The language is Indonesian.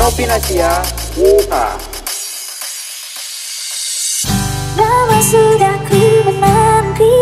Novinasia, Wuha. Lama sudah ku menanti